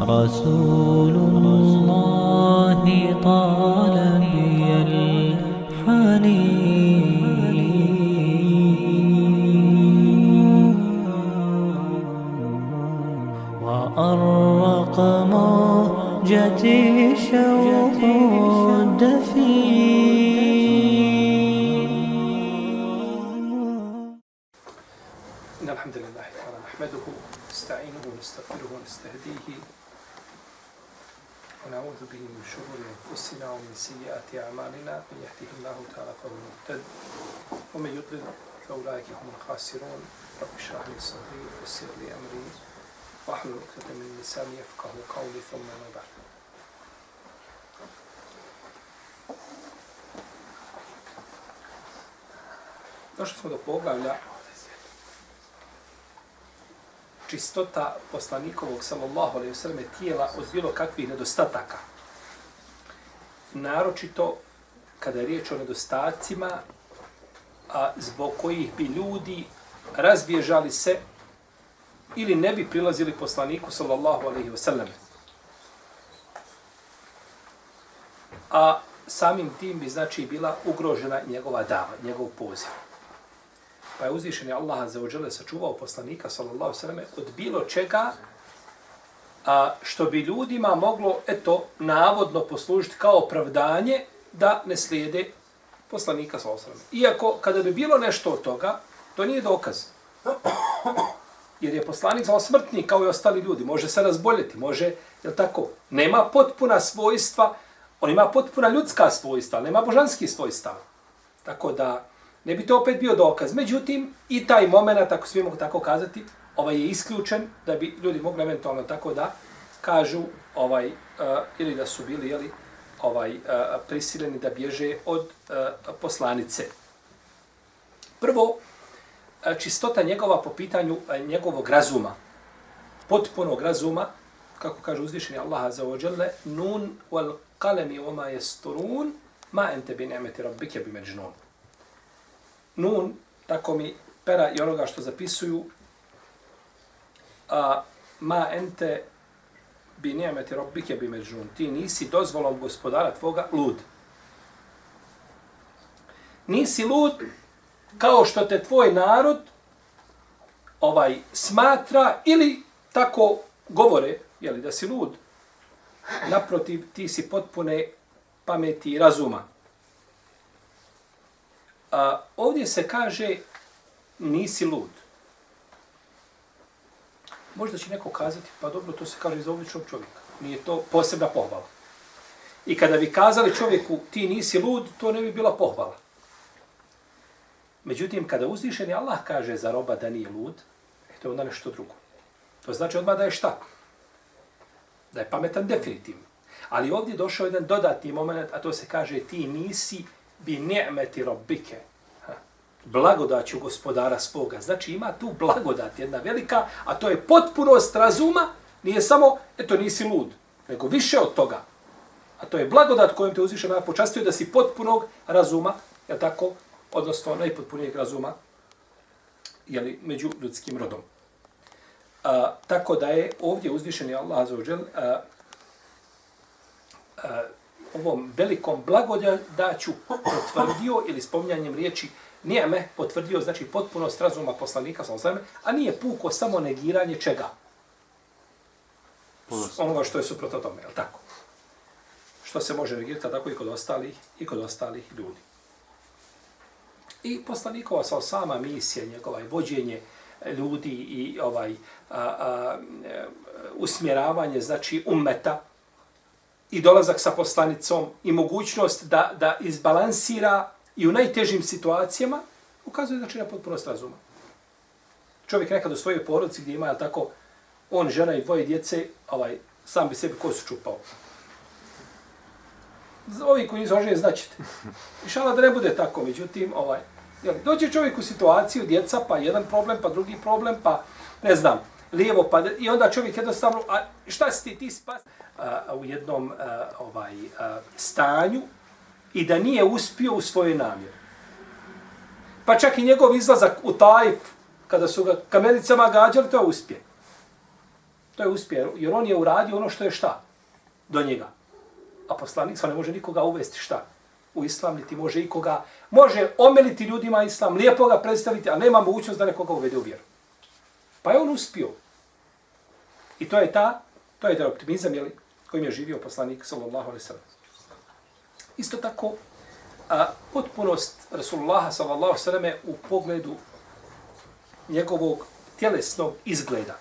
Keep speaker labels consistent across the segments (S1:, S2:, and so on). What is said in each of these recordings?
S1: رسول الله طال بي الحنين وأرق موجتي شوق دفين
S2: إن الحمد لله نحمده ونستعينه ونستغفره ونستهديه. ونعوذ به من شرور أنفسنا ومن سيئات أعمالنا من يهده الله تعالى فهو المهتد ومن يضلل فأولئك هم الخاسرون. رب اشرح لي صدري ويسر لي أمري واحلل عقدة من لساني يفقه قولي ثم ما بعد. Došli smo do poglavlja čistota poslanikovog sallallahu alejhi ve selleme tijela od bilo kakvih nedostataka. Naročito kada je riječ o nedostacima a zbog kojih bi ljudi razbježali se ili ne bi prilazili poslaniku sallallahu alejhi ve selleme. A samim tim bi znači bila ugrožena njegova dava, njegov poziv. Pa je uzvišen je Allah za ođele sačuvao poslanika, sallallahu sallam, od bilo čega, a što bi ljudima moglo, eto, navodno poslužiti kao opravdanje da ne slijede poslanika, sallallahu sallam. Iako, kada bi bilo nešto od toga, to nije dokaz. Jer je poslanik zao smrtni kao i ostali ljudi. Može se razboljeti, može, je tako, nema potpuna svojstva, on ima potpuna ljudska svojstva, nema božanski svojstva. Tako da, ne bi to opet bio dokaz. Međutim, i taj moment, ako svi mogu tako kazati, ovaj je isključen da bi ljudi mogli eventualno tako da kažu ovaj uh, ili da su bili jeli, ovaj uh, prisiljeni da bježe od uh, poslanice. Prvo, čistota njegova po pitanju njegovog razuma, potpunog razuma, kako kaže uzvišeni Allah za ođele, nun wal qalami oma jesturun, yasturun ma ente bi ni'mati rabbika bi majnun nun, tako mi pera i onoga što zapisuju, a, ma ente bi nijemeti robike bi međun. Ti nisi dozvolom gospodara tvoga lud. Nisi lud kao što te tvoj narod ovaj smatra ili tako govore, jeli, da si lud. Naprotiv, ti si potpune pameti i razuma. A, ovdje se kaže nisi lud. Možda će neko kazati, pa dobro, to se kaže za običnog čovjeka. Nije to posebna pohvala. I kada bi kazali čovjeku ti nisi lud, to ne bi bila pohvala. Međutim, kada uzvišeni Allah kaže za roba da nije lud, e, to je onda nešto drugo. To znači odmah da je šta? Da je pametan definitivno. Ali ovdje došao jedan dodatni moment, a to se kaže ti nisi bi ni'meti rabbike. Blagodaću gospodara svoga. Znači ima tu blagodat jedna velika, a to je potpunost razuma, nije samo, eto nisi lud, nego više od toga. A to je blagodat kojom te uzviše na počastio da si potpunog razuma, je tako, odnosno najpotpunijeg razuma, jeli, među ljudskim rodom. A, tako da je ovdje uzvišeni Allah za a, a, ovom velikom blagodaću potvrdio ili spominjanjem riječi nijeme potvrdio znači potpunost razuma poslanika sa osvrame, a nije puko samo negiranje čega? Onoga što je suprotno tome, je tako? Što se može negirati tako i kod ostalih i kod ostalih ljudi. I poslanikova sa sama misija, njegova vođenje ljudi i ovaj a, a, usmjeravanje, znači ummeta, i dolazak sa poslanicom i mogućnost da, da izbalansira i u najtežim situacijama, ukazuje znači na potpunost razuma. Čovjek nekad u svojoj porodici gdje ima, jel tako, on, žena i dvoje djece, ovaj, sam bi sebi kosu čupao. Ovi koji nisu značite. znaćete. I šala da ne bude tako, međutim, ovaj, jel, dođe čovjek u situaciju, djeca, pa jedan problem, pa drugi problem, pa ne znam, lijevo, pa i onda čovjek jednostavno, a šta si ti, ti spas a, u jednom a, ovaj a, stanju i da nije uspio u svojoj namjeri. Pa čak i njegov izlazak u Tajf, kada su ga kamenicama gađali, to je uspje. To je uspjeh, jer on je uradio ono što je šta? Do njega. A poslanik ne može nikoga uvesti šta? U islam, niti može ikoga, može omeliti ljudima islam, lijepo ga predstaviti, a nema mogućnost da nekoga uvede u vjeru. Pa je on uspio. I to je ta, to je taj optimizam, jeli, kojim je živio poslanik, sallallahu alaihi sallam. Isto tako, a, potpunost Rasulullaha, sallallahu alaihi sallam, u pogledu njegovog tjelesnog izgleda.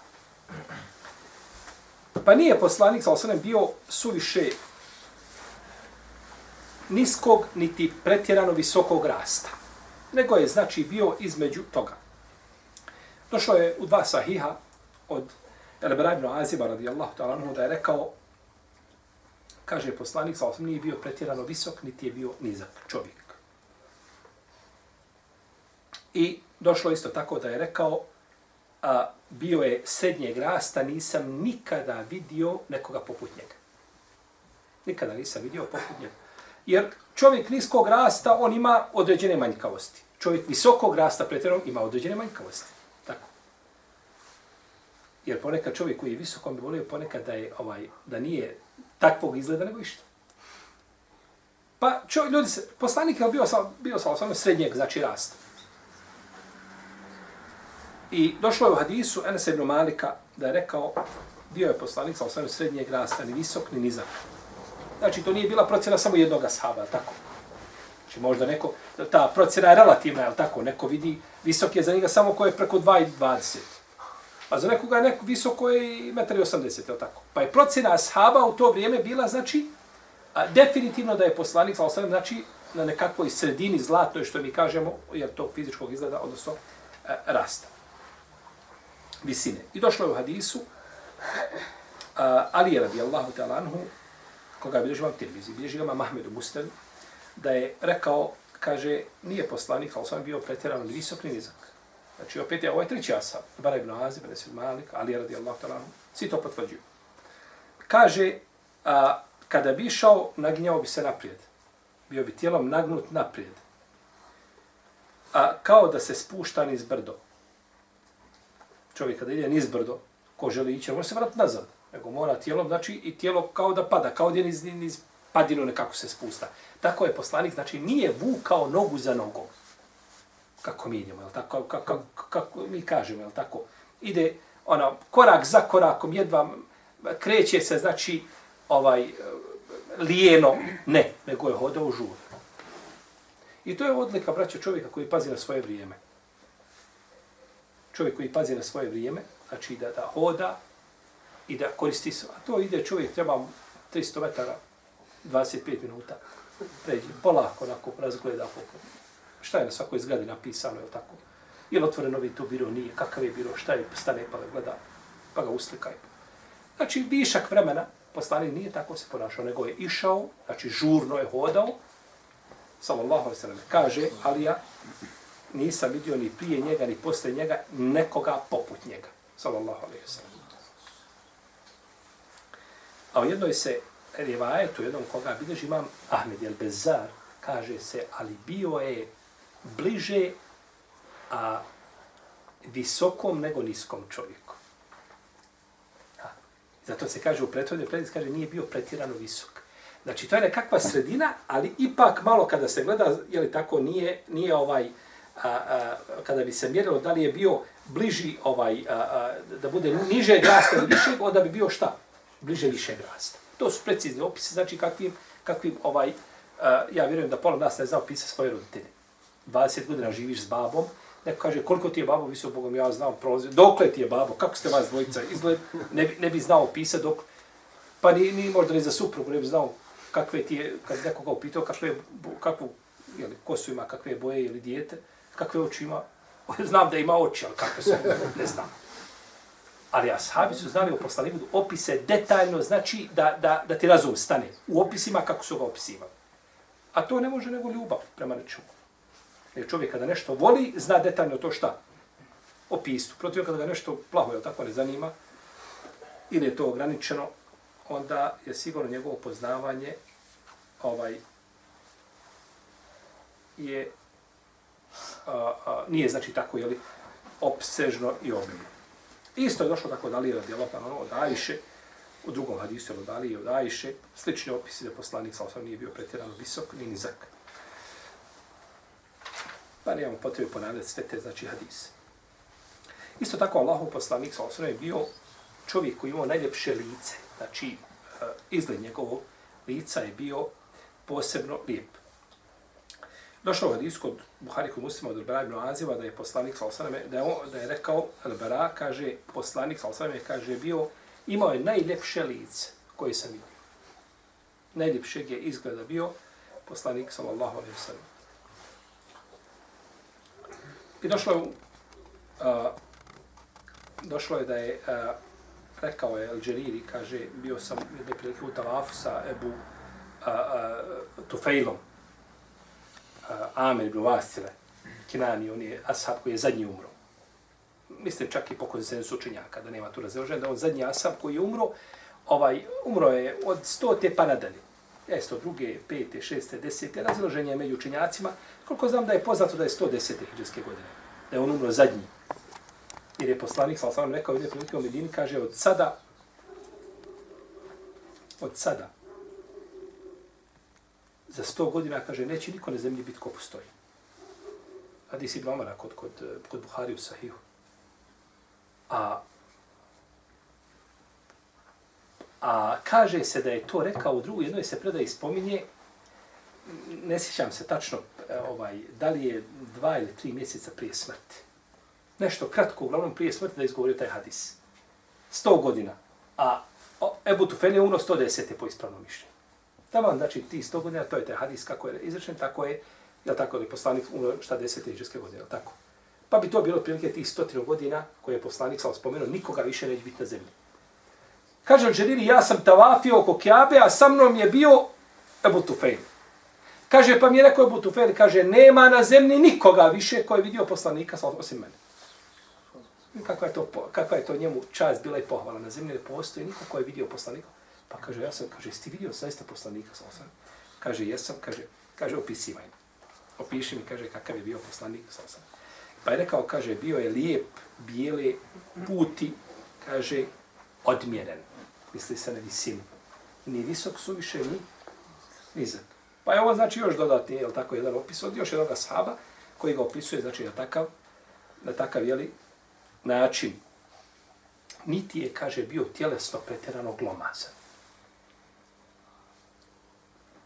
S2: Pa nije poslanik, sallallahu alaihi sallam, bio suviše niskog, niti pretjerano visokog rasta. Nego je, znači, bio između toga. Došlo je u dva sahiha od Elbera ibn Aziba radijallahu ta'ala anhu da je rekao kaže poslanik sa nije bio pretjerano visok, niti je bio nizak čovjek. I došlo isto tako da je rekao a, bio je srednjeg rasta, nisam nikada vidio nekoga poput njega. Nikada nisam vidio poput njega. Jer čovjek niskog rasta, on ima određene manjkavosti. Čovjek visokog rasta pretjerano ima određene manjkavosti. Jer ponekad čovjek koji je visoko, on bi volio ponekad da, je, ovaj, da nije takvog izgleda nego išta. Pa čo, ljudi se, poslanik je bio sa, bio sa osnovno srednjeg, znači rast. I došlo je u hadisu Enes ibn Malika da je rekao, bio je poslanik sa osnovno srednjeg rasta, ni visok, ni nizak. Znači, to nije bila procjena samo jednog ashaba, tako? Znači, možda neko, ta procjena je relativna, je tako? Neko vidi, visok je za njega samo ko je preko 2,20. A za nekoga neko visoko je i 1,80 je tako? Pa je procjena ashaba u to vrijeme bila, znači, a, definitivno da je poslanik, sa osam, znači, na nekakvoj sredini zlatnoj, što mi kažemo, jer to fizičkog izgleda, odnosno, a, rasta. Visine. I došlo je u hadisu, a, Ali je radijallahu ta'ala anhu, koga bilježi vam tirmizi, bilježi vam Mahmedu Mustem, da je rekao, kaže, nije poslanik, ali sam bio pretjeran ni visok, ni nizak. Znači, opet je, ovo je treći asab. Bara ibn Azib, Resid Malik, Ali radi Allah, svi to potvrđuju. Kaže, a, kada bi išao, naginjao bi se naprijed. Bio bi tijelom nagnut naprijed. A kao da se spušta niz brdo. Čovjek kada ide niz brdo, ko želi ići, može se vratiti nazad. Nego mora tijelom, znači i tijelo kao da pada, kao da je niz, niz padinu nekako se spusta. Tako je poslanik, znači nije vukao nogu za nogom kako mi idemo, tako, kako, kako, kako mi kažemo, jel tako? Ide ono, korak za korakom, jedva kreće se, znači, ovaj, lijeno, ne, nego je hodao u žur. I to je odlika, braća, čovjeka koji pazi na svoje vrijeme. Čovjek koji pazi na svoje vrijeme, znači da, da hoda i da koristi se. A to ide čovjek, treba 300 metara, 25 minuta, pređi, polako, onako, razgleda pokoj šta je na svakoj zgradi napisano, je tako? Je li otvoreno vi to biro, nije, kakav je biro, šta je, stane pa ga gleda, pa ga uslikaj. Znači, višak vremena, poslanik nije tako se ponašao, nego je išao, znači žurno je hodao, sallallahu alaihi sallam, kaže, ali ja nisam vidio ni prije njega, ni posle njega, nekoga poput njega, sallallahu alaihi sallam. A u jednoj se rivajetu, jednom koga bilježi imam Ahmed el Bezar, kaže se, ali bio je bliže a visokom nego niskom čovjeku. Ha. Zato se kaže u prethodne predis, kaže nije bio pretirano visok. Znači to je nekakva sredina, ali ipak malo kada se gleda, je li tako, nije, nije ovaj, a, a, kada bi se mjerilo da li je bio bliži ovaj, a, a, da bude niže rasta ili više, onda bi bio šta? Bliže više rasta. To su precizni opisi, znači kakvim, kakvim ovaj, a, ja vjerujem da pola nas ne zna opisa svoje roditelje. 20 godina živiš s babom, neko kaže koliko ti je babo visok Bogom, ja znam prolazio, dokle ti je babo, kako ste vas dvojica izgled, ne, bi, ne bi znao pisati dok, pa ni, ni možda ni za suprugu ne bi znao kakve ti je, kad nekoga upitao kakve, kakvu jeli, kosu ima, kakve boje ili dijete, kakve oči ima, znam da ima oči, ali kakve su, ne znam. Ali ashabi su znali u poslaniku opise detaljno, znači da, da, da ti razum stane u opisima kako su ga opisivali. A to ne može nego ljubav prema nečemu. Jer čovjek kada nešto voli, zna detaljno to šta? Opisu. Protiv kada ga nešto plaho, je tako ne zanima, ili je to ograničeno, onda je sigurno njegovo poznavanje ovaj je a, a, nije znači tako je li opsežno i obilno. Isto je došlo tako da li je djelo pa ono, od Ajše, u drugom hadisu je od Ali od Ajše, slični opisi da poslanik sa osam nije bio pretjerano visok, ni nizak. Pa nemamo potrebe ponavljati sve te, znači, hadise. Isto tako Allahov poslanik sa osnovom je bio čovjek koji imao najljepše lice. Znači, e, izgled njegovog lica je bio posebno lijep. Došao je hadis kod Buhari kod muslima od Al-Bara ibn Aziva da je poslanik sa osaname, da je, on, da je rekao Al-Bara, kaže, poslanik sa osaname, kaže, bio, imao je najljepše lice koje sam vidio. Najljepšeg je izgleda bio poslanik sallallahu alaihi wa sallam. I došlo je, uh, došlo je da je, uh, rekao je Al-Džeriri, kaže, bio sam jedne prilike u Tavafu sa Ebu uh, uh, Tufejlom, uh, Amir ibn Vasile, Kinani, on je ashab koji je zadnji umro. Mislim čak i po konsensu učenjaka, da nema tu razilaženja, da on zadnji ashab koji je umro, ovaj, umro je od stote pa nadalje. Jesto druge, pete, šeste, desete, među učenjacima. Koliko znam da je poznato da je 110. hijđarske godine. Da je on umro zadnji. Jer je poslanik, sal sam rekao, ide prilike u Medini, kaže, od sada, od sada, za 100 godina, kaže, neće niko na zemlji biti ko postoji. Hadis ibn Omara kod, kod, kod Buhari u Sahihu. A, a kaže se da je to rekao u drugoj, jednoj se predaj spominje, ne sjećam se tačno e, ovaj, da li je dva ili tri mjeseca prije smrti. Nešto kratko, uglavnom prije smrti da je izgovorio taj hadis. 100 godina. A Ebu Tufen je umro 110. po ispravnom mišljenju. Taman, znači, ti 100 godina, to je taj hadis kako je izrečen, tako je, je tako da je poslanik umro šta desete iđeske godine, tako. Pa bi to bilo prilike tih stotinu godina koje je poslanik sam spomenuo, nikoga više neće biti na zemlji. Kaže Al-đeriri, ja sam tavafio oko Kjabe, a sa mnom je bio Ebu Tufejl. Kaže, pa mi je rekao Ebu Tufejl, kaže, nema na zemlji nikoga više koji je vidio poslanika osim mene. Kakva je, to, kakva je to njemu čast bila i pohvala na zemlji, ne postoji niko koji je vidio poslanika. Pa kaže, ja sam, kaže, jesi vidio zaista poslanika sa? Kaže, jesam, kaže, kaže, opisivaj mi. Opiši mi, kaže, kakav je bio poslanik sa. Pa je rekao, kaže, bio je lijep, bijele, puti, kaže, odmjeren. Misli se na visinu. Ni visok suviše, ni nizak. Pa je ovo znači još dodatni, je tako, jedan opis od još jednog ashaba koji ga opisuje, znači, na takav, na takav, jeli, način. Niti je, kaže, bio tjelesno pretjerano glomazan.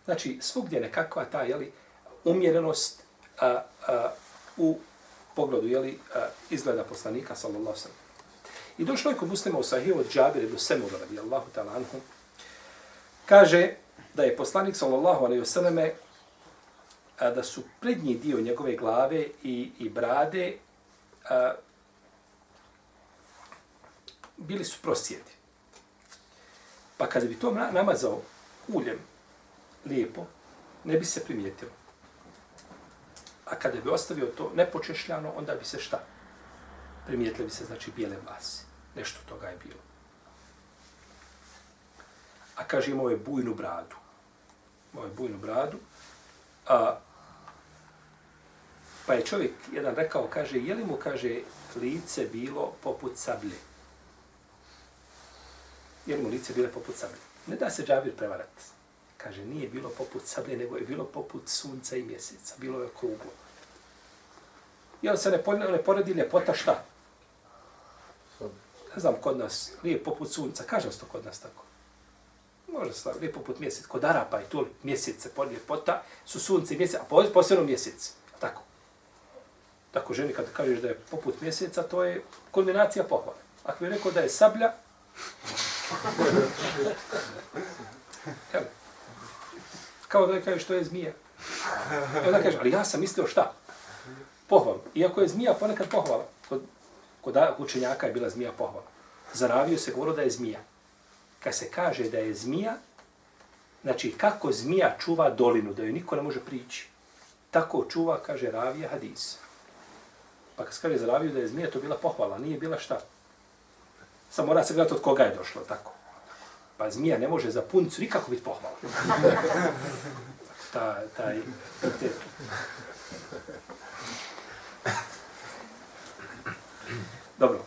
S2: Znači, svugdje nekakva ta, jeli, umjerenost a, a, u pogledu, jeli, a, izgleda poslanika, sallallahu sallam. I došlo je kod muslima u sahiju od Džabir ibn Semura, radijallahu ta'ala anhu, kaže da je poslanik, sallallahu alaihi vseleme da su prednji dio njegove glave i, i brade a, bili su prosjedi. Pa kada bi to namazao uljem, lijepo, ne bi se primijetilo. A kada bi ostavio to nepočešljano, onda bi se šta? Primijetile bi se, znači, bijele vlasi. Nešto toga je bilo. A kaže, imao je bujnu bradu. Imao je bujnu bradu. A, pa je čovjek jedan rekao, kaže, je li mu, kaže, lice bilo poput sablje? Je li mu lice bile poput sablje? Ne da se džabir prevarati. Kaže, nije bilo poput sablje, nego je bilo poput sunca i mjeseca. Bilo je okruglo. On se ne, ne poredi ljepota šta? Ne znam, kod nas, nije poput sunca. Kaže se to kod nas tako. Može se nije poput mjeseca. Kod Arapa i tu mjesece, pod ljepota, su sunce i mjesec, a posebno mjesec. Tako. Tako ženi kad kažeš da je poput mjeseca, to je kulminacija pohvale. Ako je rekao da je sablja, Evo, kao da kaže što je zmija. I onda kaže, ali ja sam mislio šta? Pohval. Iako je zmija ponekad pohvala. Kod, kod učenjaka je bila zmija pohvala. Zaravio se govorio da je zmija. Kad se kaže da je zmija, znači kako zmija čuva dolinu, da joj niko ne može prići. Tako čuva, kaže Ravija Hadis. Pa kad se kaže za Raviju da je zmija, to bila pohvala, nije bila šta. Samo mora se gledati od koga je došlo, tako. Pa zmija ne može za punicu nikako biti pohvala. ta, taj. Dobro.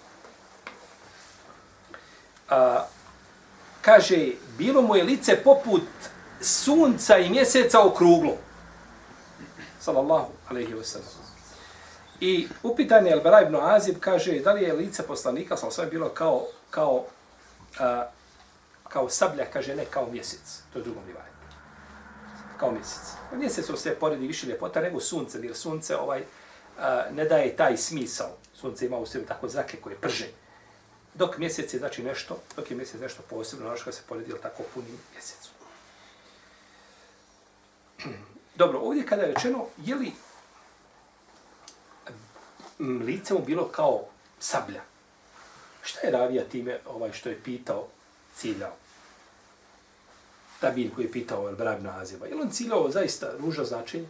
S2: a, kaže, bilo mu je lice poput sunca i mjeseca okruglo. Sallallahu alaihi wa sallam. I upitan je Elbera ibn Azib, kaže, da li je lice poslanika, sa sve bilo kao, kao, a, kao sablja, kaže, ne kao mjesec. To je drugom livaju. Kao mjesec. Mjesec se poredi više ljepota nego sunce, jer sunce ovaj, ne daje taj smisao. Sunce ima u sebi tako zrake koje prže. Dok mjesec je znači nešto, dok je mjesec nešto posebno, ono što se poredi tako punim mjesecom. Dobro, ovdje kada je rečeno, je li lice mu bilo kao sablja. Šta je ravija time ovaj što je pitao, ciljao? Tabin koji je pitao El Brab naziva. Je li on ciljao zaista ružo značenje?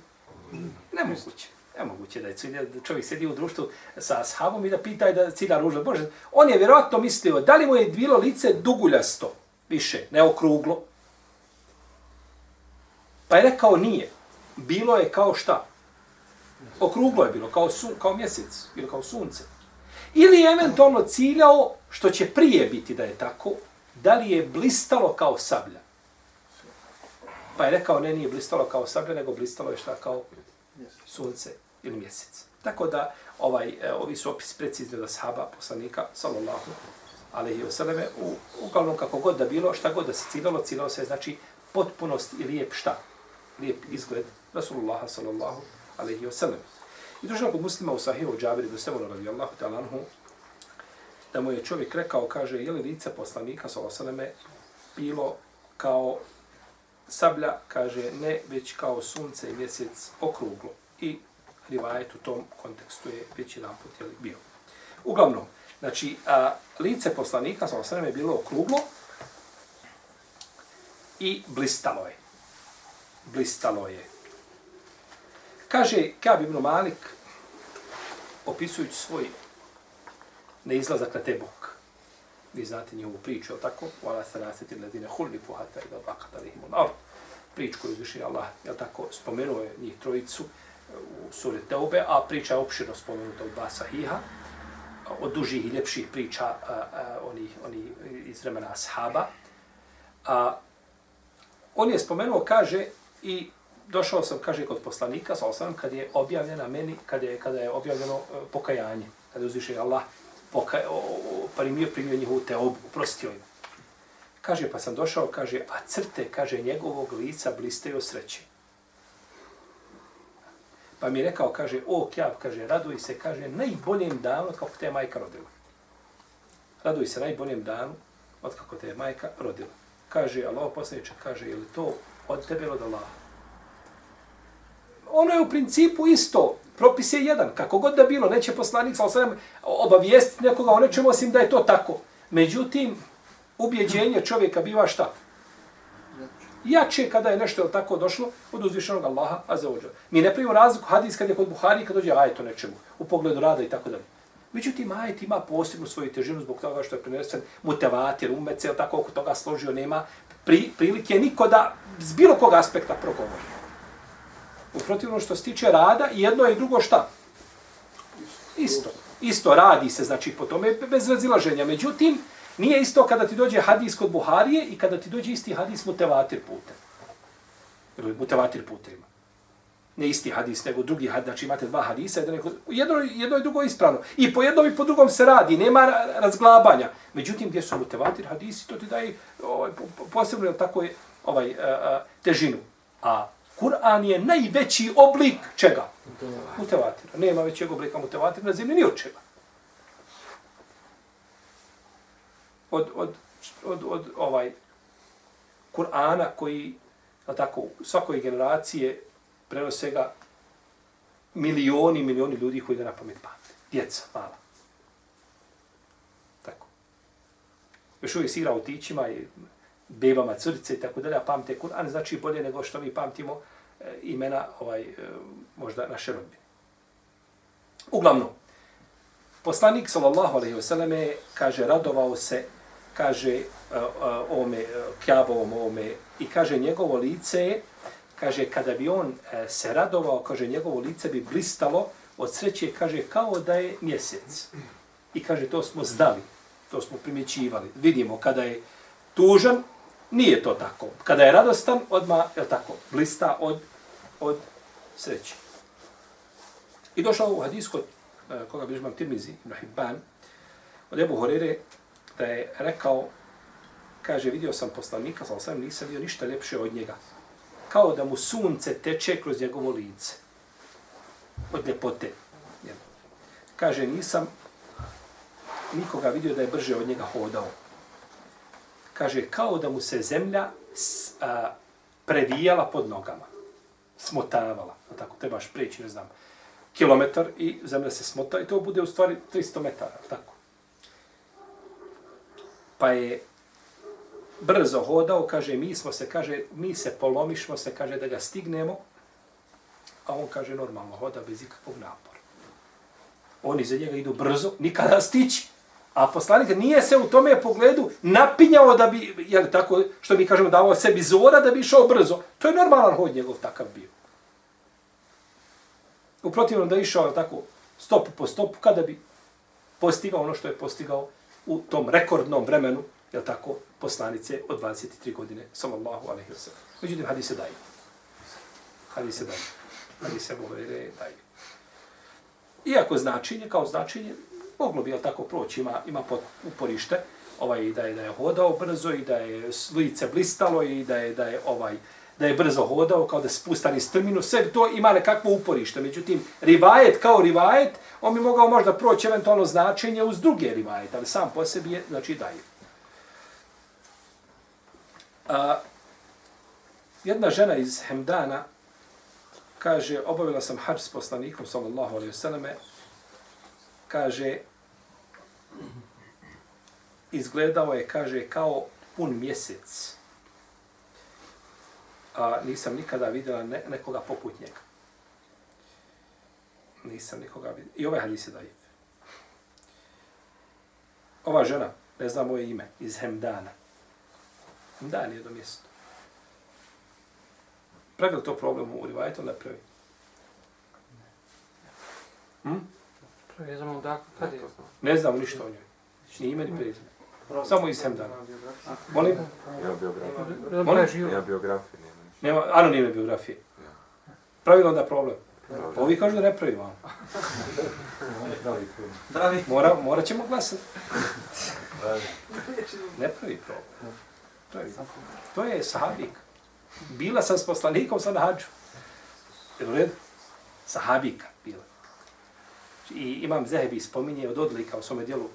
S2: Nemoguće. Nemoguće da je cilja, da čovjek sedi u društvu sa ashabom i da pita da cilja ružo. Bože, on je vjerojatno mislio da li mu je bilo lice duguljasto više, ne okruglo. Pa je rekao nije. Bilo je kao šta? Okruglo je bilo, kao, sun, kao mjesec ili kao sunce. Ili je eventualno ciljao, što će prije biti da je tako, da li je blistalo kao sablja. Pa je rekao, ne, nije blistalo kao sablja, nego blistalo je šta kao sunce ili mjesec. Tako da, ovaj, e, ovi su opis precizni da ashaba poslanika, sallallahu alejhi ve selleme u, uglavnom kako god da bilo, šta god da se ciljalo, ciljalo se znači potpunost i lijep šta? Lijep izgled Rasulullah sallallahu alejhi ve sellem. I došao kod muslima u sahihu Džabiri do Sevona radijallahu ta'ala anhu, da mu je čovjek rekao, kaže, je li lice poslanika sallallahu alejhi ve selleme bilo kao sablja, kaže, ne, već kao sunce i mjesec okruglo. I rivajet u tom kontekstu je već jedan put je bio. Uglavnom, znači, a, lice poslanika sa alaihi je bilo okruglo i blistalo je. Blistalo je. Kaže Kab ibn Malik, opisujući svoj neizlazak na Tebuk. Vi znate njihovu priču, je tako? Vala se raseti ledine hulli puhata i da bakata lihimu nar. Prič koju uzviši Allah, je tako? Spomenuo je njih trojicu u suri Teube, a priča je opširno spomenuta u dva sahiha, od dužih i ljepših priča a, a, oni, oni iz vremena ashaba. A, on je spomenuo, kaže, i došao sam, kaže, kod poslanika, sa osam, kad je objavljena meni, kad je, kada je objavljeno e, pokajanje, kada je uzviše Allah poka, o, o, primio, primio njihovu teobu, uprostio im. Kaže, pa sam došao, kaže, a crte, kaže, njegovog lica blistaju sreće. Pa mi je rekao, kaže, o, kjav, kaže, raduj se, kaže, najboljem danu od kako te je majka rodila. Raduj se najboljem danu od kako te je majka rodila. Kaže, Allah poslaniče, kaže, je li to od tebe od Allaha? ono je u principu isto. Propis je jedan. Kako god da bilo, neće poslanik sa osvijem obavijestiti nekoga o nečemu, osim da je to tako. Međutim, ubjeđenje čovjeka biva šta? Jače kada je nešto tako došlo od uzvišenog Allaha, a za ođe. Mi ne primimo razliku hadis kad je kod Buhari kad dođe ajet o nečemu, u pogledu rada i tako dalje. Međutim, ajet ima posebnu svoju težinu zbog toga što je prinesen mutevatir, umece, tako oko toga složio, nema pri, prilike niko da s bilo kog aspekta progovori. U protivnom što se tiče rada, jedno i drugo šta? Isto. Isto radi se, znači, po tome bez razilaženja. Međutim, nije isto kada ti dođe hadis kod Buharije i kada ti dođe isti hadis mutevatir putem. Ili mutevatir putem. Ne isti hadis, nego drugi hadis. Znači, imate dva hadisa, jedno, jedno, jedno i drugo ispravno. I po jednom i po drugom se radi, nema razglabanja. Međutim, gdje su mutevatir hadisi, to ti daje ovaj, posebno, tako je, ovaj, težinu. A Kur'an je najveći oblik čega? Mutevatira. Nema većeg oblika mutevatira na zemlji ni od čega. Od, od, od, od ovaj Kur'ana koji tako u svakoj generacije prenose ga milioni milioni ljudi koji ga na pamet pamte. Djeca, mala. Tako. Još uvijek igra u tićima i bebama, crce i tako dalje, a pamte Kur'an znači bolje nego što mi pamtimo e, imena ovaj e, možda naše rodbine. Uglavnom, poslanik sallallahu alejhi ve selleme kaže radovao se kaže uh, uh, ome, i kaže njegovo lice kaže kada bi on uh, se radovao kaže njegovo lice bi blistalo od sreće kaže kao da je mjesec i kaže to smo zdali To smo primjećivali. Vidimo kada je tužan, nije to tako. Kada je radostan, odma je tako, blista od, od sreće. I došao u hadis kod eh, koga bližbam Tirmizi, Ibn Hibban, od Ebu Horere, da je rekao, kaže, vidio sam poslanika, sam sam nisam vidio ništa ljepše od njega. Kao da mu sunce teče kroz njegovo lice. Od ljepote. Kaže, nisam nikoga vidio da je brže od njega hodao. Kaže, kao da mu se zemlja s, a, previjala pod nogama. Smotavala. A tako, trebaš preći, ne znam, kilometar i zemlja se smota i to bude u stvari 300 metara. Tako. Pa je brzo hodao, kaže, mi smo se, kaže, mi se polomišmo se, kaže, da ga stignemo, a on kaže, normalno, hoda bez ikakvog napora. Oni za njega idu brzo, nikada stići. A poslanik nije se u tome pogledu napinjao da bi, jel tako, što mi kažemo, davao sebi zora da bi išao brzo. To je normalan hod njegov takav bio. U protivnom da išao tako stopu po stopu kada bi postigao ono što je postigao u tom rekordnom vremenu, je tako, poslanice od 23 godine, sallallahu alaihi wa sallam. Međutim, hadis je dajiv. Hadis je dajiv. Hadis se dajiv. Iako značenje, kao značenje, moglo bi je tako proći, ima, ima pot, uporište, ovaj, da je da je hodao brzo i da je lice blistalo i da je da je ovaj da je brzo hodao kao da spustani strminu, sve to ima nekakvo uporište. Međutim, rivajet kao rivajet, on bi mogao možda proći eventualno značenje uz druge rivajet, ali sam po sebi je, znači daje. A, jedna žena iz Hemdana kaže, obavila sam hađ s poslanikom, sallallahu alaihi vseleme, kaže, izgledao je, kaže, kao pun mjesec. A nisam nikada vidjela ne, nekoga poput njega. Nisam nikoga vidjela. I ovaj hadis je daif. Ova žena, ne znam moje ime, iz Hemdana. Hemdan je do mjesto. Pravi to problem u Rivajetu, ne pravi? Hm?
S3: Ne znamo da, kad je?
S2: Ne znam ništa o njoj. Ni ime ni prezime. Samo iz Hemdana. Molim?
S4: Ja biografiju.
S2: Molim?
S4: Ja biografiju nema
S2: anonimne biografije. Pravilo onda problem. Ovi kažu da ne pravi vam.
S5: Pravi.
S2: Mora, morat ćemo glasati. Ne pravi problem. Pravi. To je sahabik. Bila sam s poslanikom sa na hađu. Jel u redu? Sahabika bila. I imam Zehebi spominje od odlika u svome dijelu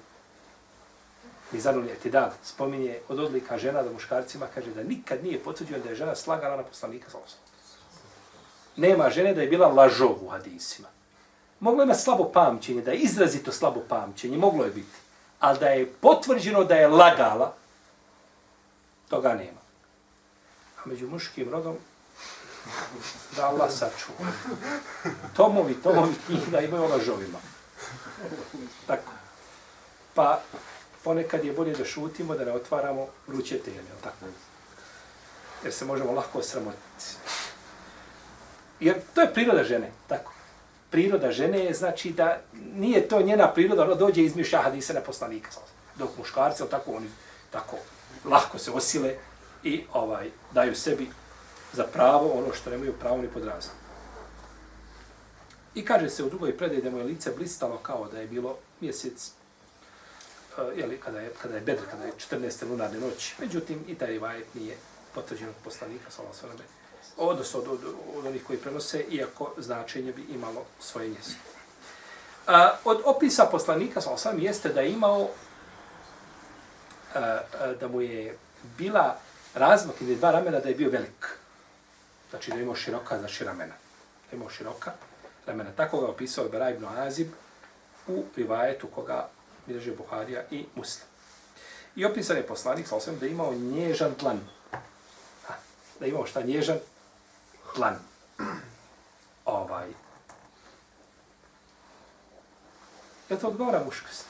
S2: Mizanul Etidal spominje od odlika žena da muškarcima kaže da nikad nije potvrđeno da je žena slagala na poslanika sa. Nema žene da je bila lažov u hadisima. Moglo ima slabo pamćenje, da je izrazito slabo pamćenje, moglo je biti. Ali da je potvrđeno da je lagala, toga nema. A među muškim rodom, da Allah sačuva. Tomovi, tomovi knjiga imaju o lažovima. Tako. Pa ponekad je bolje da šutimo, da ne otvaramo vruće teme, tako? Jer se možemo lako sramotiti. Jer to je priroda žene, tako? Priroda žene je znači da nije to njena priroda, ona dođe izmišlja hadise na poslanika. Dok muškarci, tako oni tako lahko se osile i ovaj daju sebi za pravo ono što nemaju pravo ni pod razum. I kaže se u drugoj predaji da mu je lice blistalo kao da je bilo mjesec jeli, kada je, kada je bedr, kada je 14. lunarne noći. Međutim, i taj rivajet nije potvrđen od poslanika, sallam sveme, odnosno od, od, od onih koji prenose, iako značenje bi imalo svoje mjesto. Uh, od opisa poslanika, sallam sveme, jeste da je imao, uh, a, da mu je bila razmak ili dva ramena da je bio velik. Znači da je imao široka, znači ramena. Da je imao široka ramena. Tako ga opisao Ibrahim ibn Azib u rivajetu koga bilježio Buharija i Muslim. I opisan je poslanik, sa osvijem, da je imao nježan tlan. Ha, da je imao šta nježan tlan. Ovaj. Je to odgovara muškost?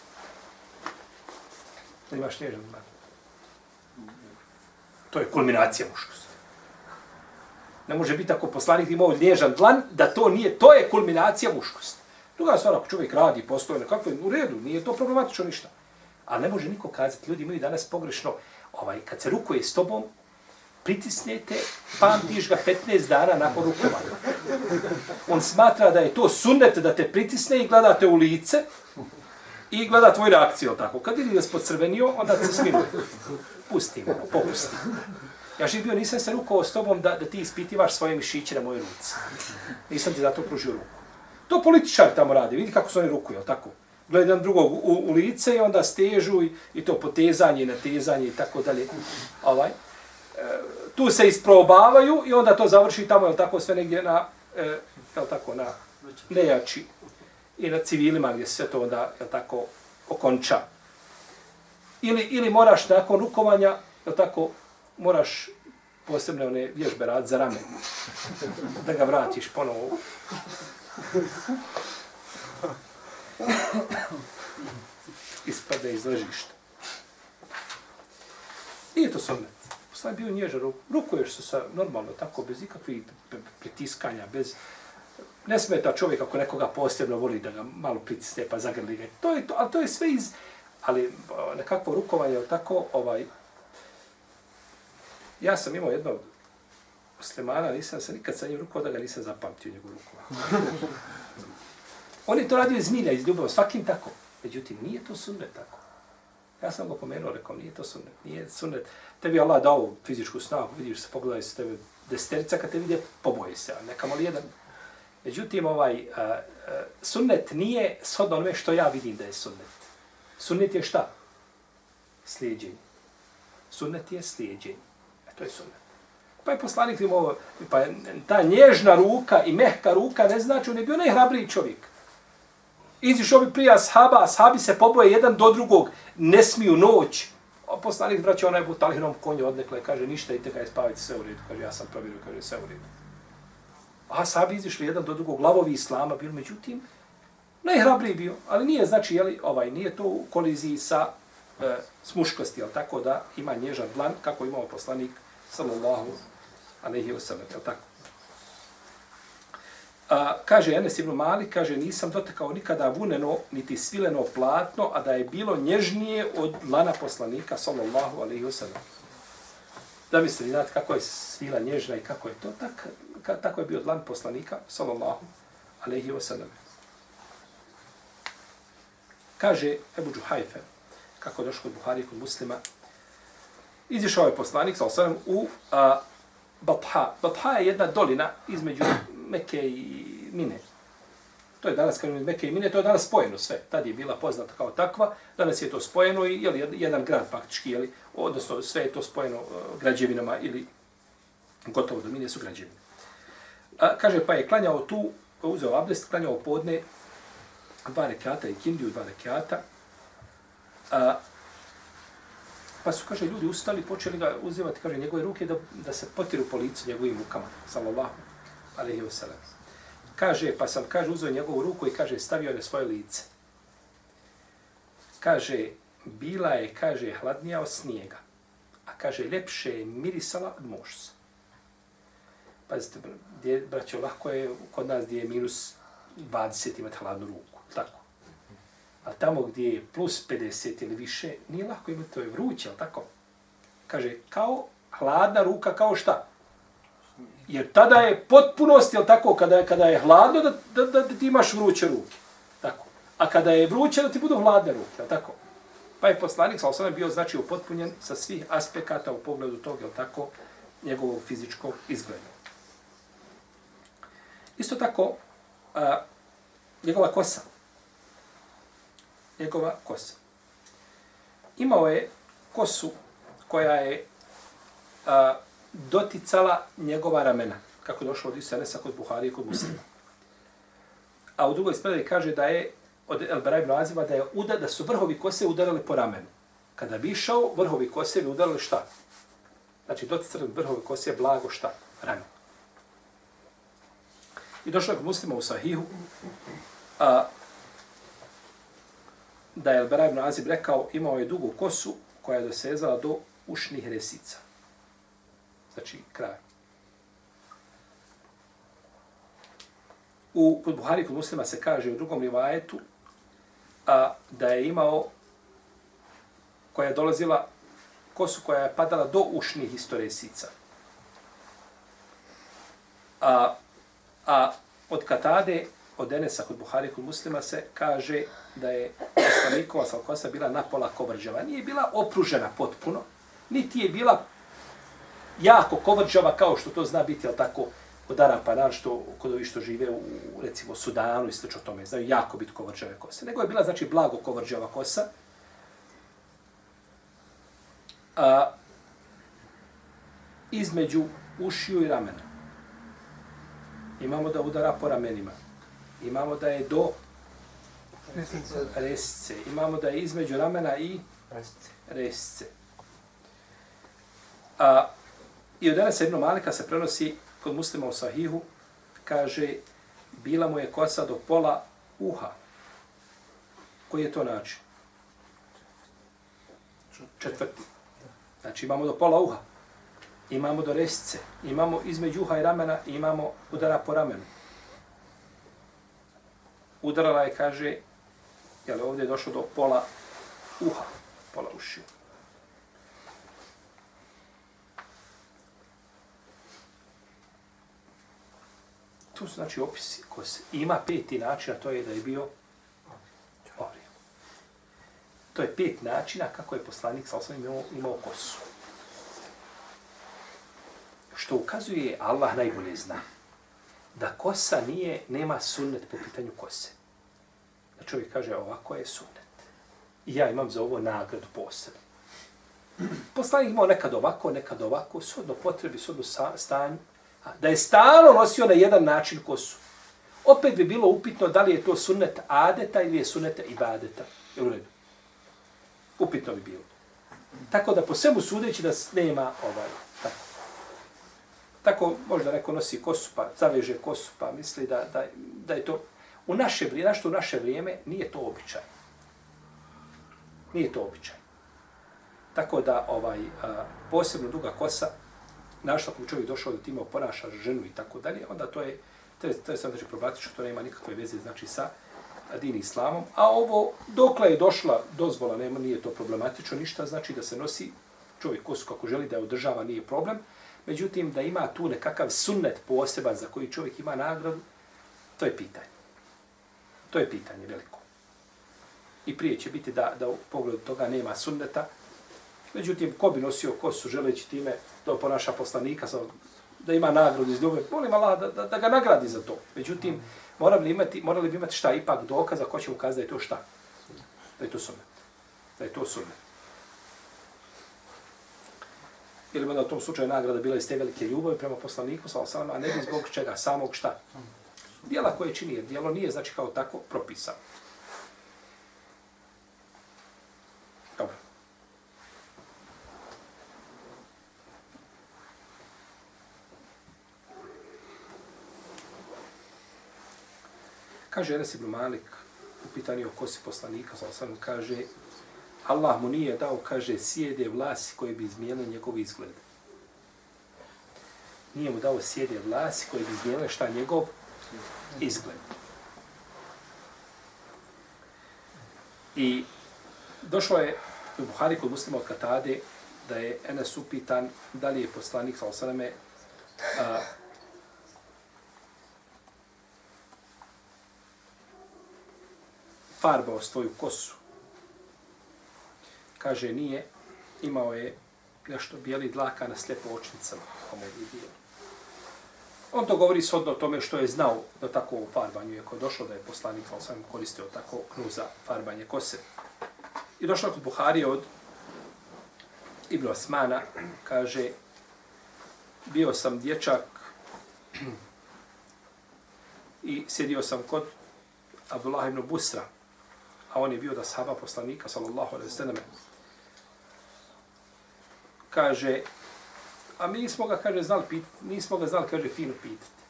S2: Da imaš nježan tlan. To je kulminacija muškosti. Ne može biti ako poslanik imao nježan tlan, da to nije, to je kulminacija muškosti. Druga stvar, ako čovjek radi, postoje nekako, u redu, nije to problematično ništa. A ne može niko kazati, ljudi imaju danas pogrešno, ovaj, kad se rukuje s tobom, pritisnete, pamtiš ga 15 dana nakon rukovanja. On smatra da je to sunnet da te pritisne i gledate u lice i gleda tvoju reakciju, tako. Kad vidi da si podcrvenio, onda se smiruje. Pusti, me, popusti. Ja živio, nisam se rukovao s tobom da, da ti ispitivaš svoje mišiće na mojoj ruci. Nisam ti zato pružio ruku. To političari tamo rade, vidi kako se oni rukuju, jel tako? Gleda jedan drugog u, u, lice i onda stežu i, i to potezanje i natezanje i tako dalje. Ovaj. E, tu se isprobavaju i onda to završi tamo, jel tako, sve negdje na, e, jel tako, na nejači i na civilima gdje se to onda, jel tako, okonča. Ili, ili moraš nakon rukovanja, jel tako, moraš posebne one vježbe rad za rame. Da ga vratiš ponovo. Ispade iz ležišta. Nije to sunnet. Poslani bio nježar, rukuješ se sa normalno, tako, bez ikakvih pritiskanja, bez... Ne smeta čovjek ako nekoga posebno voli da ga malo pritisne pa zagrli ga. To je to, ali to je sve iz... Ali nekakvo rukovanje, tako, ovaj, Ja sam imao jedno muslimana, nisam se nikad sa njim rukovao da ga nisam zapamtio njegovu ruku. On je to radio iz milja, iz ljubav, svakim tako. Međutim, nije to sunnet tako. Ja sam ga pomenuo, rekao, nije to sunnet, nije sunnet. Tebi Allah dao fizičku snagu, vidiš se, pogledaj se tebe desterica, kad te vide, poboji se, a nekamo li jedan. Međutim, ovaj, a, a, sunnet nije shodno onome što ja vidim da je sunnet. Sunnet je šta? Slijedjenje. Sunnet je slijedjenje. E, to je sunnet. Pa je poslanik im ovo, pa ta nježna ruka i mehka ruka ne znači, on je bio najhrabriji čovjek. Izišao bi prije ashaba, ashabi se poboje jedan do drugog, ne smiju noć. A poslanik vraća onaj butalinom konju odnekle, kaže, ništa, idite kaj spaviti, sve u redu. Kaže, ja sam provjerio, kaže, sve u redu. A ashabi izišli jedan do drugog, glavovi islama bili, međutim, najhrabriji bio, ali nije, znači, jeli, ovaj, nije to u koliziji sa e, smuškosti, ali tako da ima nježan dlan, kako imao poslanik, sallallahu alaihi wasallam, je tako? A, kaže Enes ibn Malik, kaže, nisam dotakao nikada vuneno, niti svileno platno, a da je bilo nježnije od lana poslanika, sallallahu alaihi wasallam. Da mislite, znate kako je svila nježna i kako je to, tak, ka, tako je bio lan poslanika, sallallahu alaihi wasallam. Kaže Ebu Džuhajfe, kako je došlo kod Buhari kod muslima, Izišao je poslanik sallallahu alaihi wasallam, u a, Batha. Batha je jedna dolina između Mekke i Mine. To je danas, kažem, Mekke i Mine, to je danas spojeno sve. Tad je bila poznata kao takva, danas je to spojeno i jeli, jedan grad faktički, jeli, odnosno sve je to spojeno uh, građevinama ili gotovo do Mine su građevine. A, kaže, pa je klanjao tu, uzeo abdest, klanjao podne, dva rekata i kindiju, dva rekata, a, Pa su, kaže, ljudi ustali, počeli ga uzivati, kaže, njegove ruke da, da se potiru po licu njegovim rukama, sallallahu alaihi wa sallam. Kaže, pa sam, kaže, uzeo njegovu ruku i kaže, stavio na svoje lice. Kaže, bila je, kaže, hladnija od snijega, a kaže, ljepše je mirisala od mošca. Pazite, gdje, braćo, lako je kod nas gdje je minus 20 imati hladnu ruku, tako. A tamo gdje je plus 50 ili više, nije lako imati, to je vruće, ali tako? Kaže, kao hladna ruka, kao šta? Jer tada je potpunost, jel tako, kada, kada je hladno, da, da, da, da ti imaš vruće ruke. Tako. A kada je vruće, da ti budu hladne ruke, jel tako? Pa je poslanik, sa osam bio znači upotpunjen sa svih aspekata u pogledu tog, jel tako, njegovog fizičkog izgleda. Isto tako, a, njegova kosa, njegova kosa. Imao je kosu koja je a, doticala njegova ramena, kako je došlo od Isanesa kod Buhari i kod Muslima. A u drugoj spredaj kaže da je od El Baraj Aziva da je uda, da su vrhovi kose udarali po ramenu. Kada bi išao, vrhovi kose bi udarali šta? Znači, doticali vrhovi kose blago šta? Ramen. I došlo je kod muslima u Sahihu, a, da je Elbera ibn Azib rekao, imao je dugu kosu koja je dosezala do ušnih resica. Znači, kraj. U, kod Buhari, kod muslima se kaže u drugom rivajetu a, da je imao koja je dolazila, kosu koja je padala do ušnih istoresica. A, a od Katade, od Enesa kod Buhari kod muslima se kaže da je poslanikova salkosa bila napola kovrđava. Nije bila opružena potpuno, niti je bila jako kovrđava kao što to zna biti, ali tako, od Arapa, naravno što kod ovih što žive u, recimo, Sudanu i slično tome, znaju jako biti kovrđave kose. Nego je bila, znači, blago kovrđava kosa. A, između ušiju i ramena. Imamo da udara po ramenima. Imamo da je do resce. Imamo da je između ramena i resce. A, I od Enesa ibn Malika se prenosi kod muslima u Sahihu, kaže, bila mu je kosa do pola uha. Koji je to način? Četvrti. Znači imamo do pola uha. Imamo do resce. Imamo između uha i ramena i imamo udara po ramenu. Udarala je, kaže, jel ovdje je došlo do pola uha, pola ušiju. Tu su znači opisi kose. Ima peti način, a to je da je bio ovdje. To je pet načina kako je poslanik sa osnovim imao, imao kosu. Što ukazuje Allah najbolje zna. Da kosa nije, nema sunnet po pitanju kose. Da čovjek kaže ovako je sunnet. I ja imam za ovo nagradu posebno. Poslanik imao nekad ovako, nekad ovako, sodno potrebi, sodno stanju, da je stalno nosio na jedan način kosu. Opet bi bilo upitno da li je to sunnet adeta ili je sunnet ibadeta. Jel u redu? Upitno bi bilo. Tako da po svemu sudeći da nema ovaj, tako. Tako možda neko nosi kosu pa zaveže kosu pa misli da, da, da je to u naše vrijeme, što u naše vrijeme nije to običaj. Nije to običaj. Tako da ovaj a, posebno duga kosa našla ako čovjek došao da time ponaša ženu i tako dalje, onda to je, to je, to je sad znači problematično, to nema nikakve veze znači sa din islamom. A ovo, dokle je došla dozvola, nema, nije to problematično ništa, znači da se nosi čovjek kosu kako želi da je održava, nije problem. Međutim, da ima tu nekakav sunnet poseban za koji čovjek ima nagradu, to je pitanje. To je pitanje veliko. I prije će biti da, da u pogledu toga nema sunneta, Međutim, ko bi nosio kosu želeći time to ponaša poslanika, da ima nagradu iz ljubave, molim Allah da, da, da ga nagradi za to. Međutim, morali imati, morali bi imati šta, ipak dokaza ko će ukazati da je to šta? Da je to sunnet. Da je to sunnet. Ili bi onda u tom slučaju nagrada bila iz te velike ljubavi prema poslaniku, a ne bi zbog čega, samog šta? Dijela koje čini, je dijelo nije znači kao tako propisano. Kaže Enes ibn Malik u pitanju o kosi poslanika, sa osam, kaže Allah mu nije dao, kaže, sjede vlasi koje bi izmijenile njegov izgled. Nije mu dao sjede vlasi koje bi izmijenile šta njegov izgled. I došlo je u Buhari kod muslima od Katade da je Enes upitan da li je poslanik, sa osaname, farbao svoju kosu. Kaže, nije, imao je nešto bijeli dlaka na slijepo očnicama, pa mu je vidio. On to govori shodno tome što je znao da tako u farbanju, ako je došlo da je poslanik, ali sam koristio tako knuza farbanje kose. I došlo kod Buhari od Ibn Osmana, kaže, bio sam dječak i sjedio sam kod Abdullah ibn Busra, a on je bio da sahaba poslanika, sallallahu alaihi sallam, kaže, a mi nismo ga, kaže, znali pitati, nismo ga znali, kaže, fino pitati.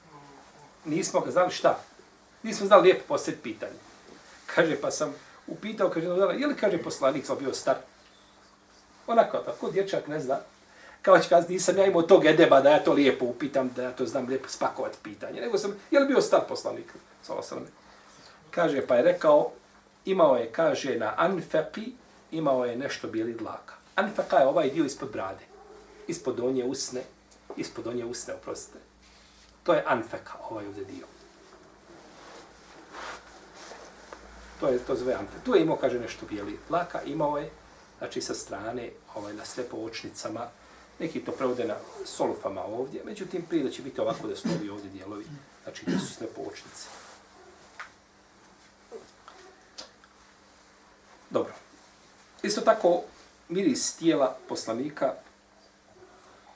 S2: Nismo ga znali šta? Nismo znali lijepo postaviti pitanje. Kaže, pa sam upitao, kaže, je li, kaže, poslanik sam bio star? Onako, tako, dječak ne zna. Kao će kazi, nisam ja imao tog edeba da ja to lijepo upitam, da ja to znam lijepo spakovati pitanje. Nego sam, je li bio star poslanik? Sala alaihi Kaže, pa je rekao, imao je, kaže, na anfeqi imao je nešto bijeli dlaka. Anfaka je ovaj dio ispod brade. Ispod donje usne, ispod donje usne, oprostite. To je anfeka, ovaj ovdje dio. To je to zove anfeka. Tu je imao, kaže, nešto bijeli dlaka. Imao je, znači, sa strane, ovaj, na slepo očnicama, neki to prevode na solufama ovdje, međutim, prije da će biti ovako da su ovi ovdje dijelovi, znači, da su slepo očnice. Dobro. Isto tako, miris tijela poslanika,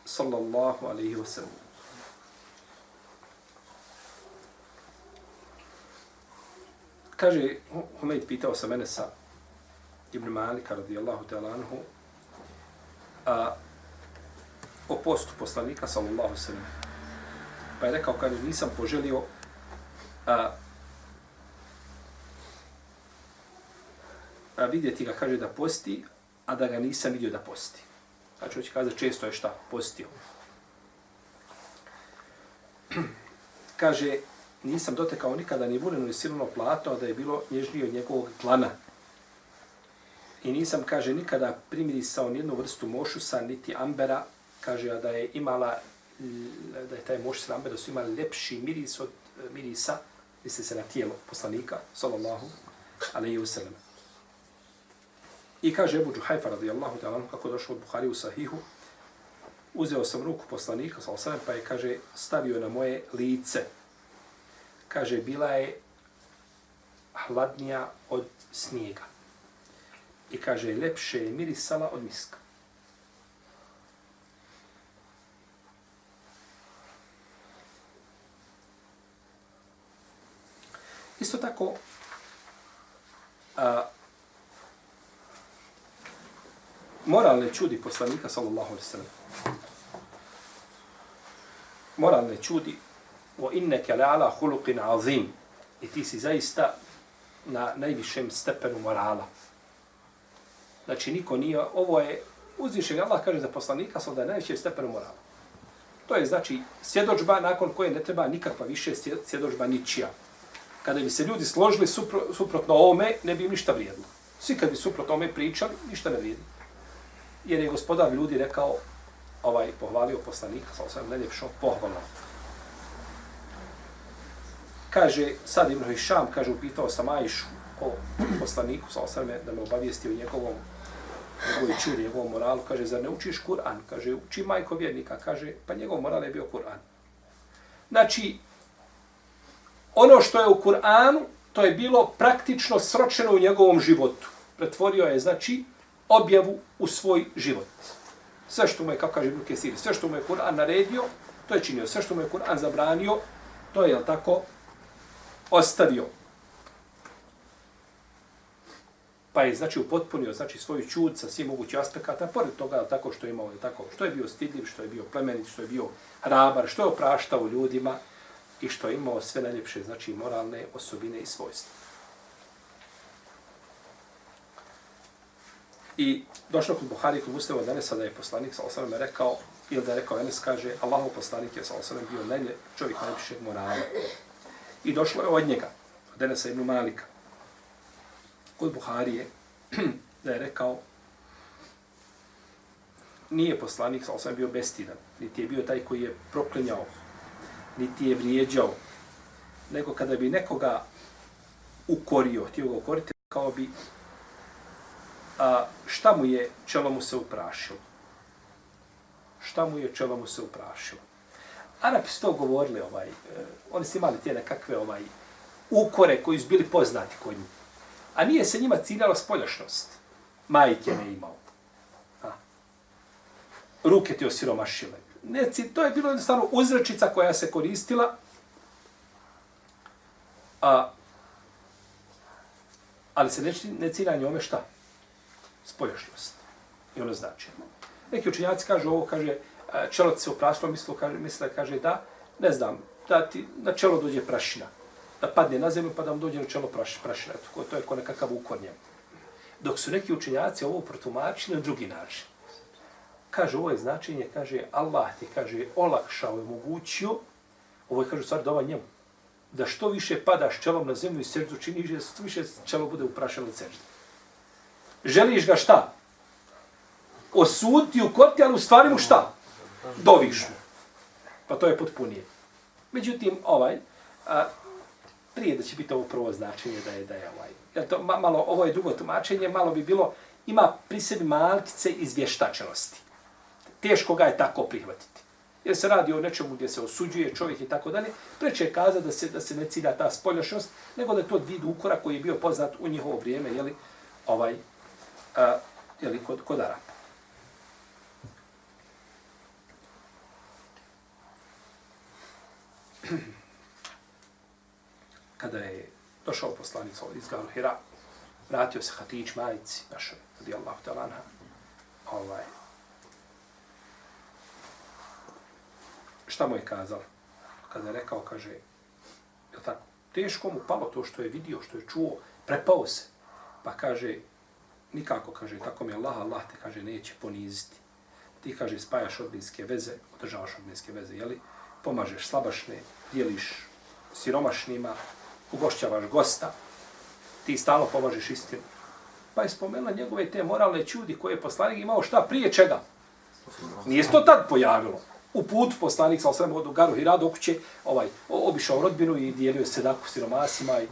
S2: sallallahu alaihi wa sallam. Kaže, Humeid pitao sa mene sa Ibn Malika radijallahu ta'ala anhu a, o postu poslanika sallallahu alaihi wa sallam. Pa je rekao, kaže, nisam poželio a, a vidjeti ga, kaže, da posti, a da ga nisam vidio da posti. Znači, hoće kazati, često je šta? Postio. kaže, nisam dotekao nikada ni vuneno ni silno plato, a da je bilo nježnije od njegovog tlana. I nisam, kaže, nikada primirisao nijednu vrstu mošusa, niti ambera, kaže, a da je imala, da je taj mošus ambera, da su imali lepši miris od eh, mirisa, misli se na tijelo poslanika, sallallahu alaihi wasallam. I kaže Ebu Džuhajfa radijallahu ta'ala, kako došlo od Buhari u Sahihu, uzeo sam ruku poslanika, sal sam, pa je, kaže, stavio na moje lice. Kaže, bila je hladnija od snijega. I kaže, lepše je mirisala od miska. Isto tako, a, moralne čudi poslanika, sallallahu alaihi sallam. Moralne čudi, wa inneke la'ala khuluqin huluqin azim. I ti si zaista na najvišem stepenu morala. Znači, niko nije, ovo je, uzvišen Allah kaže za poslanika, sam da je najvišem stepenu morala. To je, znači, svjedočba nakon koje ne treba nikakva više svjedočba ničija. Kada bi se ljudi složili supro, suprotno ovome, ne bi im ništa vrijedilo. Svi kad bi suprotno ovome pričali, ništa ne vrijedilo jer je gospodar ljudi rekao, ovaj pohvalio poslanika, sa osvijem najljepšom pohvalom. Kaže, sad Ibn Hišam, kaže, upitao sam Ajšu o poslaniku, sa osvijem da me obavijesti o njegovom njegovoj čuri, njegovom moralu, kaže, zar ne učiš Kur'an? Kaže, uči majko vjernika, kaže, pa njegov moral je bio Kur'an. Znači, ono što je u Kur'anu, to je bilo praktično sročeno u njegovom životu. Pretvorio je, znači, objavu u svoj život. Sve što mu je, kako kaže Ibn Kesir, sve što mu je Kur'an naredio, to je činio. Sve što mu je Kur'an zabranio, to je, jel tako, ostavio. Pa je, znači, upotpunio, znači, svoju čud sa svim mogućih aspekata, pored toga, jel tako, što je imao, jel tako, što je bio stidljiv, što je bio plemenit, što je bio hrabar, što je opraštao ljudima i što je imao sve najljepše, znači, moralne osobine i svojstva. I došlo kod Buhari kod Muslima od Enesa da je poslanik sa osanem rekao, ili da je rekao Enes kaže, Allahov poslanik je sa osanem bio najlje čovjek najvišeg morala. I došlo je od njega, od Enesa ibn Malika. Kod Buhari je da je rekao, nije poslanik sa osanem bio bestidan, niti je bio taj koji je proklinjao, niti je vrijeđao, nego kada bi nekoga ukorio, htio ga ukoriti, kao bi a, šta mu je čelo mu se uprašilo? Šta mu je čelo mu se uprašilo? Arapi su to govorili, ovaj, eh, oni su imali te nekakve ovaj, ukore koji su bili poznati kod njih. A nije se njima ciljala spoljašnost. Majke ne imao. A. Ruke ti osiromašile. Ne, to je bilo jednostavno uzrečica koja se koristila. A, ali se ne, ne cilja njome šta? Spoljašnjost. I ono znači. Neki učenjaci kažu ovo, kaže, e, čelo se oprašilo, misle, kaže, misle, kaže, da, ne znam, da ti na čelo dođe prašina. Da padne na zemlju, pa da vam dođe na čelo praš, prašina. Eto, to je ko nekakav ukornje. Dok su neki učenjaci ovo protumačili na drugi način. Kaže, ovo je značenje, kaže, Allah ti, kaže, olakšao je mogućio, ovo je, kaže, stvar dova njemu, da što više padaš čelom na zemlju i srcu činiš, da što više čelo bude uprašeno od srđu želiš ga šta? Osuditi u korti, ali u stvari mu šta? Doviš mu. Pa to je potpunije. Međutim, ovaj, a, prije da će biti ovo prvo značenje da je da je ovaj. Jer to ma, malo, ovo je drugo tumačenje, malo bi bilo, ima pri sebi malkice izvještačenosti. Teško ga je tako prihvatiti. Jer se radi o nečemu gdje se osuđuje čovjek i tako dalje, preče je kaza da se, da se ne cilja ta spoljašnost, nego da je to vid ukora koji je bio poznat u njihovo vrijeme, jeli, ovaj, a, jeli, kod, kod Arapa. Kada je došao poslanik iz Garu Hira, vratio se Hatić majici, našoj, radi Allah, ovaj, šta mu je kazao? Kada je rekao, kaže, je tako, teško mu palo to što je vidio, što je čuo, prepao se. Pa kaže, nikako, kaže, tako mi Allah, Allah te, kaže, neće poniziti. Ti, kaže, spajaš odbinske veze, održavaš odbinske veze, jeli? Pomažeš slabašne, dijeliš siromašnima, ugošćavaš gosta, ti stalo pomažeš istinu. Pa je spomenula njegove te moralne čudi koje je poslanik imao šta prije čega. Nije to tad pojavilo u put poslanik sa osrem od Garu Hirad okuće, ovaj, obišao rodbinu i dijelio sedaku siromasima. I,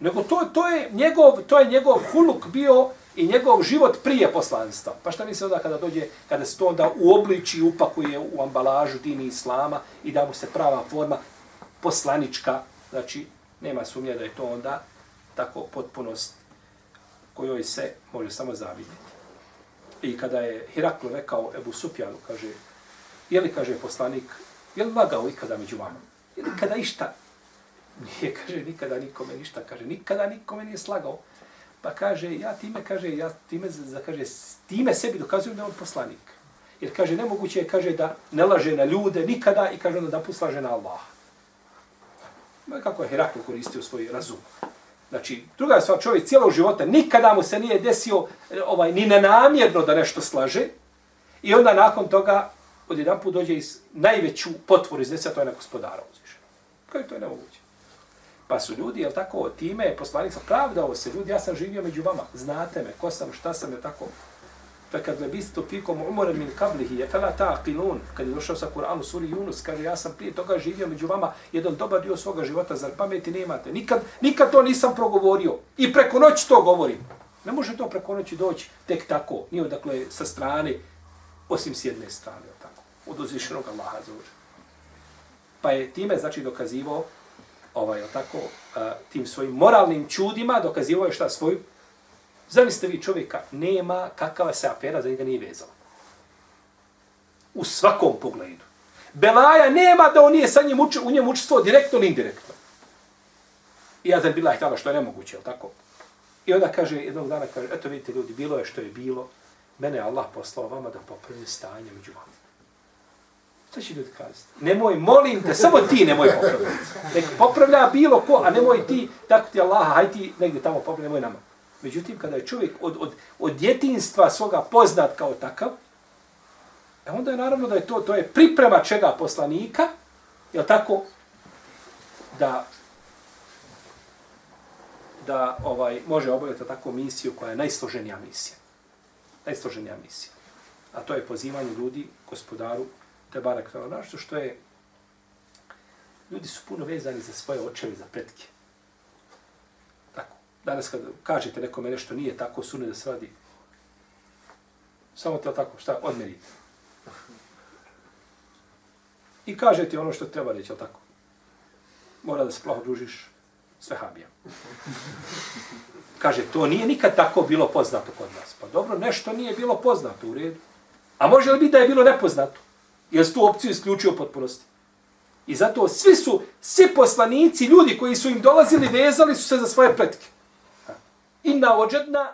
S2: nego to, to, je njegov, to je njegov huluk bio i njegov život prije poslanstva. Pa šta misli onda kada dođe, kada se to onda u obliči upakuje u ambalažu dini islama i da mu se prava forma poslanička, znači nema sumnje da je to onda tako potpunost kojoj se može samo zavidjeti. I kada je Hiraklo rekao Ebu Supjanu, kaže, Je li, kaže poslanik, je li lagao ikada među vama? Je li kada išta? Nije, kaže, nikada nikome ništa. Kaže, nikada nikome nije slagao. Pa kaže, ja time, kaže, ja time, za, kaže, time sebi dokazujem da je on poslanik. Jer kaže, nemoguće je, kaže, da ne laže na ljude nikada i kaže onda da puslaže na Allah. Kako je Herakl koristio svoj razum. Znači, druga stvar, čovjek cijelog života, nikada mu se nije desio e, ovaj, ni nenamjerno da nešto slaže. I onda nakon toga od jedan put dođe iz najveću potvoru iznese, to je na gospodara uzvišeno. Kako to je nemoguće? Pa su ljudi, jel tako, time je poslanik pravda pravdao se, ljudi, ja sam živio među vama, znate me, ko sam, šta sam, je tako. Pa kad me biste pikom umoren min kablihi, je fela ta qilun, kad je došao sa Kur'anu suri Yunus, kaže, ja sam prije toga živio među vama jedan dobar dio svoga života, zar pameti nemate? Nikad, nikad to nisam progovorio i preko noći to govorim. Ne može to preko noći doći tek tako, nije odakle sa strane, osim s jedne strane od uzvišenog Allaha za. Pa je time, znači, dokazivo ovaj, tako, tim svojim moralnim čudima, dokazivao je šta svoju. Zamislite vi čovjeka, nema kakava se afera za njega nije vezala. U svakom pogledu. Belaja nema da on nije sa njim uči, u njem učestvo direktno ili indirektno. I ja znam bila htjela što je nemoguće, je tako? I onda kaže, jednog dana kaže, eto vidite ljudi, bilo je što je bilo, mene je Allah poslao vama da popravi stanje među vama. Šta će ljudi kazati? Nemoj, molim te, samo ti nemoj popravljati. Nek popravlja bilo ko, a nemoj ti, tako ti Allah, haj ti negdje tamo popravlja, nemoj nama. Međutim, kada je čovjek od, od, od djetinstva svoga poznat kao takav, e onda je naravno da je to, to je priprema čega poslanika, je tako, da da ovaj može obaviti takvu misiju koja je najsloženija misija. Najsloženija misija. A to je pozivanje ljudi gospodaru te barak tala našto, što je, ljudi su puno vezani za svoje očeve, za pretke. Tako. Danas kad kažete nekome nešto nije tako, sune da se radi, samo to tako, šta, odmerite. I kažete ono što treba reći, ali tako? Mora da se plaho družiš s vehabijom. Kaže, to nije nikad tako bilo poznato kod nas. Pa dobro, nešto nije bilo poznato u redu. A može li biti da je bilo nepoznato? Jer su tu opciju isključio potpunosti. I zato svi su, svi poslanici, ljudi koji su im dolazili, vezali su se za svoje pretke. Inna ođedna